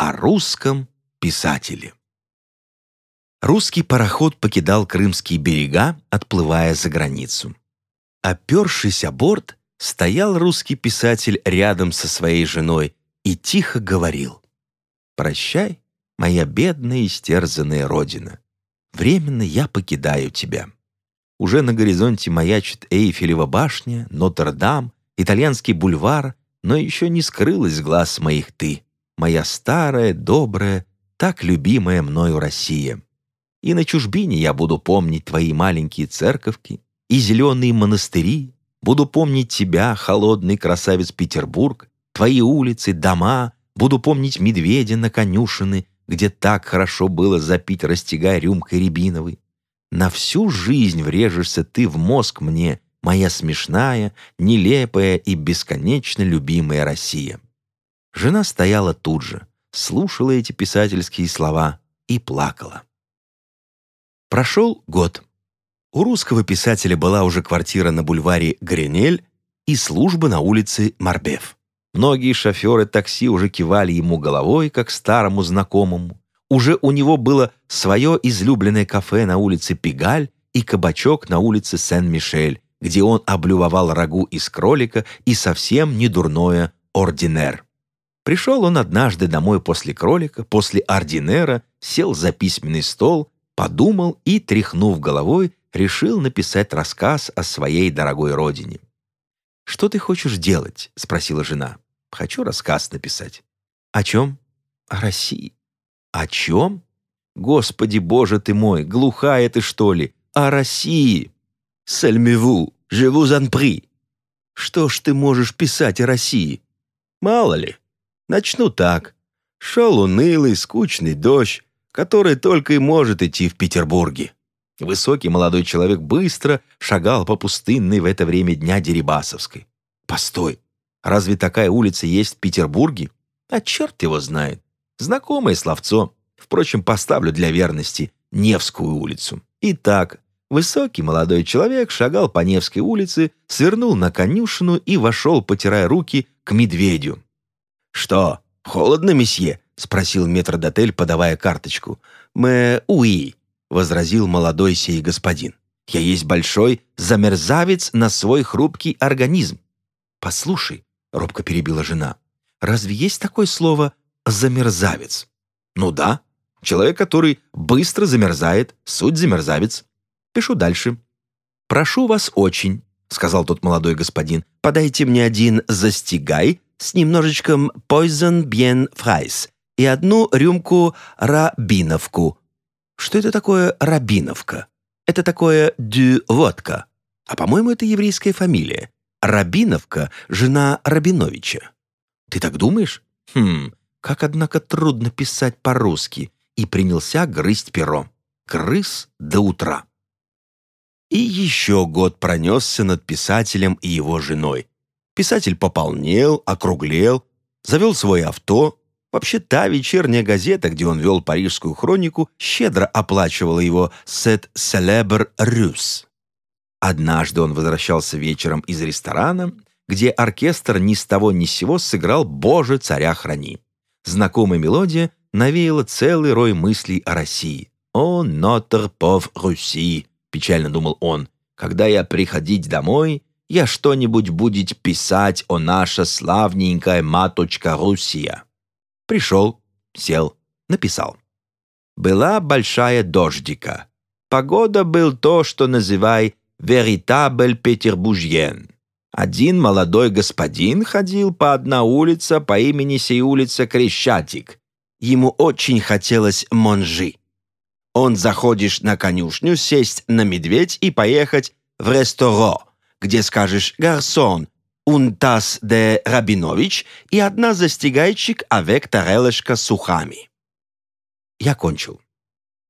о русском писателе. Русский пароход покидал крымские берега, отплывая за границу. Опершись о борт, стоял русский писатель рядом со своей женой и тихо говорил «Прощай, моя бедная истерзанная родина. Временно я покидаю тебя. Уже на горизонте маячит Эйфелева башня, Нотр-Дам, итальянский бульвар, но еще не скрылась глаз моих ты, моя старая, добрая, так любимая мною Россия. И на чужбине я буду помнить твои маленькие церковки и зеленые монастыри, буду помнить тебя, холодный красавец Петербург, твои улицы, дома, буду помнить медведя на конюшины, где так хорошо было запить, растягая рюмкой рябиновой. На всю жизнь врежешься ты в мозг мне, моя смешная, нелепая и бесконечно любимая Россия. Жена стояла тут же, слушала эти писательские слова и плакала. Прошел год. У русского писателя была уже квартира на бульваре Гренель и служба на улице Марбеф. Многие шоферы такси уже кивали ему головой, как старому знакомому. Уже у него было свое излюбленное кафе на улице Пигаль и кабачок на улице Сен-Мишель, где он облюбовал рагу из кролика и совсем не дурное ординер. Пришел он однажды домой после кролика, после ординера, сел за письменный стол, подумал и, тряхнув головой, решил написать рассказ о своей дорогой родине. «Что ты хочешь делать?» — спросила жена. «Хочу рассказ написать». «О чем?» «О России». «О чем?» «Господи, боже ты мой, глухая ты, что ли? О России!» «Сальмеву, en prie». «Что ж ты можешь писать о России?» «Мало ли. Начну так. Шел унылый, скучный дождь, который только и может идти в Петербурге. Высокий молодой человек быстро шагал по пустынной в это время дня Дерибасовской. Постой, разве такая улица есть в Петербурге? А черт его знает. Знакомое словцо. Впрочем, поставлю для верности Невскую улицу. Итак, высокий молодой человек шагал по Невской улице, свернул на конюшину и вошел, потирая руки, к медведю. «Что, холодно, месье?» — спросил метрдотель, подавая карточку. «Мэ уи», — возразил молодой сей господин. «Я есть большой замерзавец на свой хрупкий организм». «Послушай», — робко перебила жена, «разве есть такое слово «замерзавец»?» «Ну да, человек, который быстро замерзает, суть замерзавец». Пишу дальше. «Прошу вас очень», — сказал тот молодой господин, «подайте мне один застигай с немножечком poison bien fries и одну рюмку рабиновку, что это такое Рабиновка? Это такое дю водка. А по-моему, это еврейская фамилия. Рабиновка — жена Рабиновича. Ты так думаешь? Хм, как, однако, трудно писать по-русски. И принялся грызть перо. Крыс до утра. И еще год пронесся над писателем и его женой. Писатель пополнел, округлел, завел свое авто, Вообще, та вечерняя газета, где он вел парижскую хронику, щедро оплачивала его «Сет Célèbre Russe». Однажды он возвращался вечером из ресторана, где оркестр ни с того ни с сего сыграл «Боже, царя храни». Знакомая мелодия навеяла целый рой мыслей о России. «О, notre pauvre Russie», — печально думал он, «когда я приходить домой, я что-нибудь будет писать о наша славненькая маточка Руссия». Пришел, сел, написал. Была большая дождика. Погода был то, что называй «веритабль петербуржьен». Один молодой господин ходил по одна улица по имени сей улица Крещатик. Ему очень хотелось монжи. Он заходишь на конюшню, сесть на медведь и поехать в ресторо, где скажешь «Гарсон, Унтас де Рабинович и одна застигайчик авек тарелочка с сухами. Я кончил.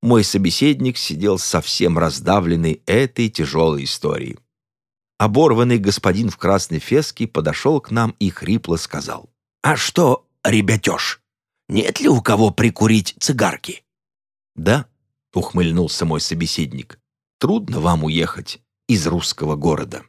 Мой собеседник сидел совсем раздавленный этой тяжелой историей. Оборванный господин в красной феске подошел к нам и хрипло сказал. «А что, ребятеж, нет ли у кого прикурить цигарки?» «Да», — ухмыльнулся мой собеседник, — «трудно вам уехать из русского города».